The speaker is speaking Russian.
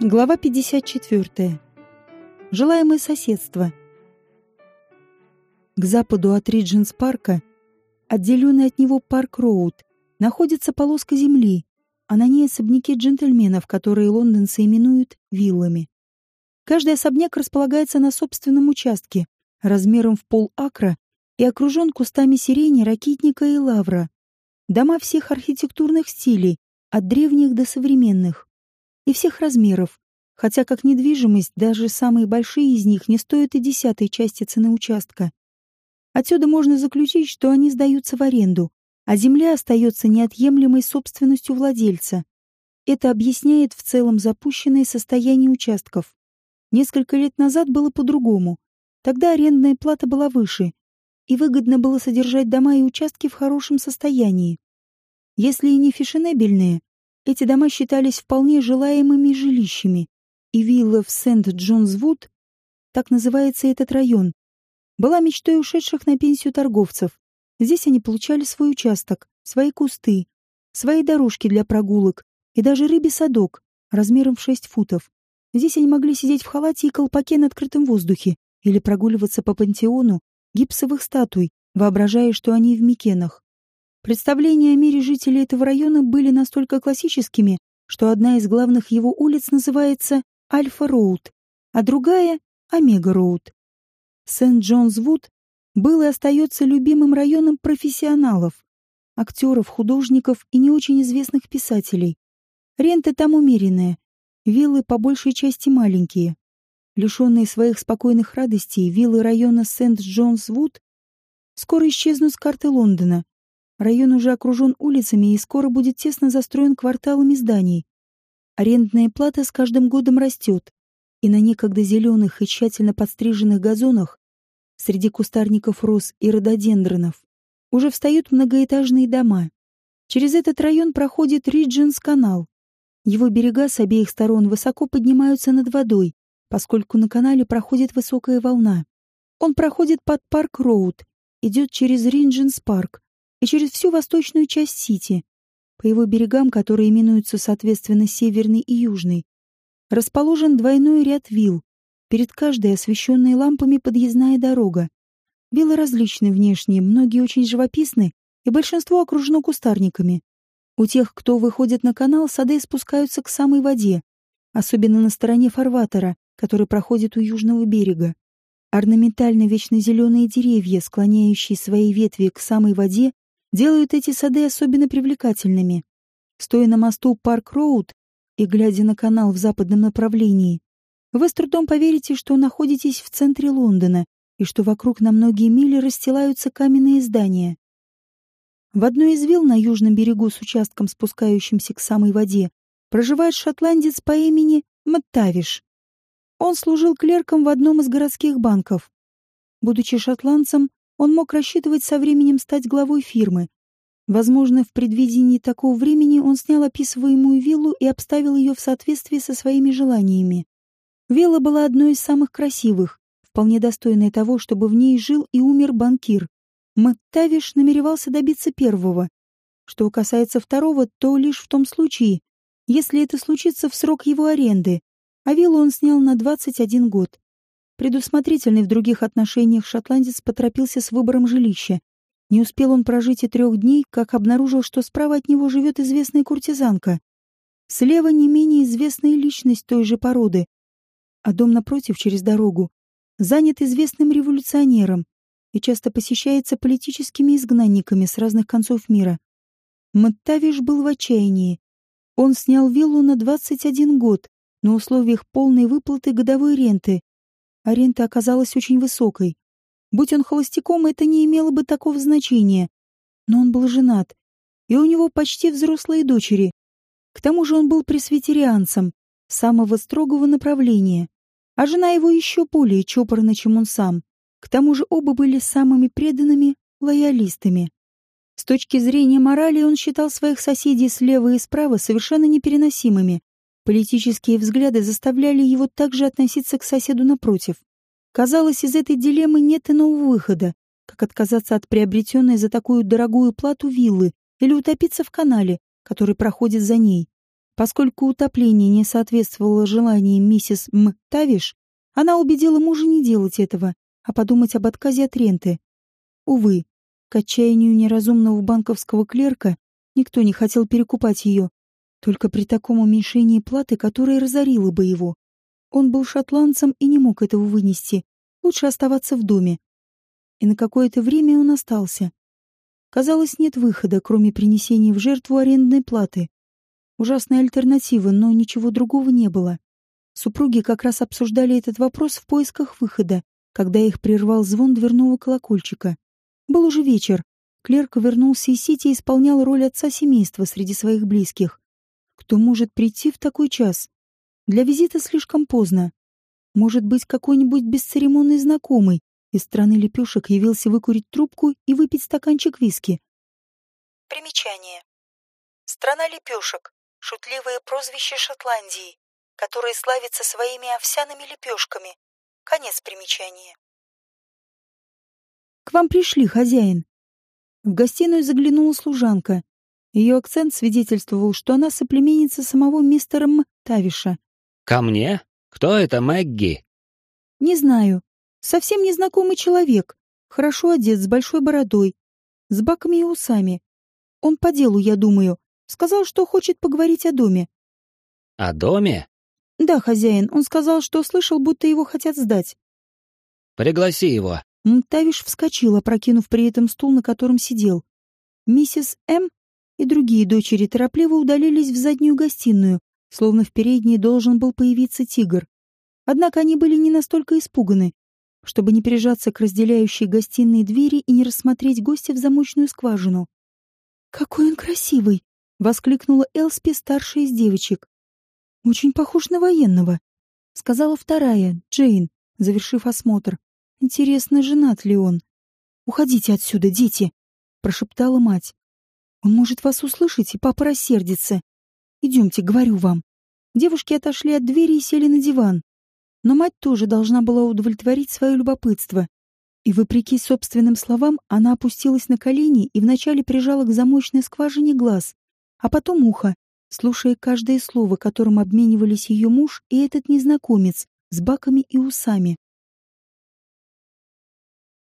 Глава 54. Желаемое соседство. К западу от Риджентс-парка, отделенный от него Парк-Роуд, находится полоска земли, а на ней особняки джентльменов, которые лондонцы именуют виллами. Каждый особняк располагается на собственном участке, размером в пол акра и окружен кустами сирени, ракитника и лавра. Дома всех архитектурных стилей, от древних до современных и всех размеров, хотя как недвижимость даже самые большие из них не стоят и десятой части цены участка. Отсюда можно заключить, что они сдаются в аренду, а земля остается неотъемлемой собственностью владельца. Это объясняет в целом запущенное состояние участков. Несколько лет назад было по-другому. Тогда арендная плата была выше, и выгодно было содержать дома и участки в хорошем состоянии. Если и не фешенебельные, эти дома считались вполне желаемыми жилищами, и вилла в Сент-Джонс-Вуд, так называется этот район, была мечтой ушедших на пенсию торговцев. Здесь они получали свой участок, свои кусты, свои дорожки для прогулок и даже рыбий садок размером в 6 футов. Здесь они могли сидеть в халате и колпаке на открытом воздухе или прогуливаться по пантеону гипсовых статуй, воображая, что они в Микенах. Представления о мире жителей этого района были настолько классическими, что одна из главных его улиц называется Альфа-Роуд, а другая — Омега-Роуд. Сент-Джонс-Вуд был и остается любимым районом профессионалов, актеров, художников и не очень известных писателей. Рента там умеренная, виллы по большей части маленькие. Лишенные своих спокойных радостей, виллы района Сент-Джонс-Вуд скоро исчезнут с карты Лондона, Район уже окружен улицами и скоро будет тесно застроен кварталами зданий. Арендная плата с каждым годом растет, и на некогда зеленых и тщательно подстриженных газонах среди кустарников роз и рододендронов уже встают многоэтажные дома. Через этот район проходит Ридженс-канал. Его берега с обеих сторон высоко поднимаются над водой, поскольку на канале проходит высокая волна. Он проходит под Парк-Роуд, идет через Риджентс-парк, и через всю восточную часть Сити. По его берегам, которые именуются соответственно северный и южный, расположен двойной ряд вилл, перед каждой освещенной лампами подъездная дорога. Виллы различны внешне, многие очень живописны, и большинство окружено кустарниками. У тех, кто выходит на канал, сады спускаются к самой воде, особенно на стороне фарватера, который проходит у южного берега. Орнаментальные вечнозеленые деревья, склоняющие свои ветви к самой воде, делают эти сады особенно привлекательными. Стоя на мосту Парк-Роуд и глядя на канал в западном направлении, вы с трудом поверите, что находитесь в центре Лондона и что вокруг на многие мили расстилаются каменные здания. В одной из вилл на южном берегу с участком, спускающимся к самой воде, проживает шотландец по имени Маттавиш. Он служил клерком в одном из городских банков. Будучи шотландцем, он мог рассчитывать со временем стать главой фирмы. Возможно, в предвидении такого времени он снял описываемую виллу и обставил ее в соответствии со своими желаниями. Вилла была одной из самых красивых, вполне достойной того, чтобы в ней жил и умер банкир. Маттавиш намеревался добиться первого. Что касается второго, то лишь в том случае, если это случится в срок его аренды, а виллу он снял на 21 год. Предусмотрительный в других отношениях шотландец поторопился с выбором жилища. Не успел он прожить и трех дней, как обнаружил, что справа от него живет известная куртизанка. Слева не менее известная личность той же породы. А дом напротив, через дорогу, занят известным революционером и часто посещается политическими изгнанниками с разных концов мира. Маттавиш был в отчаянии. Он снял виллу на 21 год на условиях полной выплаты годовой ренты Аренда оказалась очень высокой. Будь он холостяком, это не имело бы такого значения. Но он был женат, и у него почти взрослые дочери. К тому же он был пресвитерианцем, самого строгого направления, а жена его еще более чопорна, чем он сам. К тому же оба были самыми преданными лоялистами. С точки зрения морали он считал своих соседей слева и справа совершенно непереносимыми, Политические взгляды заставляли его также относиться к соседу напротив. Казалось, из этой дилеммы нет иного выхода, как отказаться от приобретенной за такую дорогую плату виллы или утопиться в канале, который проходит за ней. Поскольку утопление не соответствовало желаниям миссис М. Тавиш, она убедила мужа не делать этого, а подумать об отказе от ренты. Увы, к отчаянию неразумного банковского клерка никто не хотел перекупать ее, только при таком уменьшении платы, которое разорило бы его. Он был шотландцем и не мог этого вынести. Лучше оставаться в доме. И на какое-то время он остался. Казалось, нет выхода, кроме принесения в жертву арендной платы. Ужасная альтернатива, но ничего другого не было. Супруги как раз обсуждали этот вопрос в поисках выхода, когда их прервал звон дверного колокольчика. Был уже вечер. Клерк вернулся из сети и исполнял роль отца семейства среди своих близких. Кто может прийти в такой час? Для визита слишком поздно. Может быть, какой-нибудь бесцеремонный знакомый из страны лепешек явился выкурить трубку и выпить стаканчик виски. Примечание. Страна лепешек. Шутливое прозвище Шотландии, которое славится своими овсяными лепешками. Конец примечания. «К вам пришли, хозяин». В гостиную заглянула служанка. Ее акцент свидетельствовал, что она соплеменница самого мистера М. Тавиша. «Ко мне? Кто это Мэгги?» «Не знаю. Совсем незнакомый человек. Хорошо одет, с большой бородой. С баками и усами. Он по делу, я думаю. Сказал, что хочет поговорить о доме». «О доме?» «Да, хозяин. Он сказал, что слышал, будто его хотят сдать». «Пригласи его». Мтавиш вскочил, опрокинув при этом стул, на котором сидел. Миссис М. и другие дочери торопливо удалились в заднюю гостиную, словно в передней должен был появиться тигр. Однако они были не настолько испуганы, чтобы не прижаться к разделяющей гостиной двери и не рассмотреть гостя в замочную скважину. «Какой он красивый!» — воскликнула Элспи, старшая из девочек. «Очень похож на военного», — сказала вторая, Джейн, завершив осмотр. Интересно, женат ли он? «Уходите отсюда, дети!» — прошептала мать. «Он может вас услышать, и папа рассердится. Идемте, говорю вам». Девушки отошли от двери и сели на диван. Но мать тоже должна была удовлетворить свое любопытство. И, вопреки собственным словам, она опустилась на колени и вначале прижала к замочной скважине глаз, а потом ухо, слушая каждое слово, которым обменивались ее муж и этот незнакомец с баками и усами.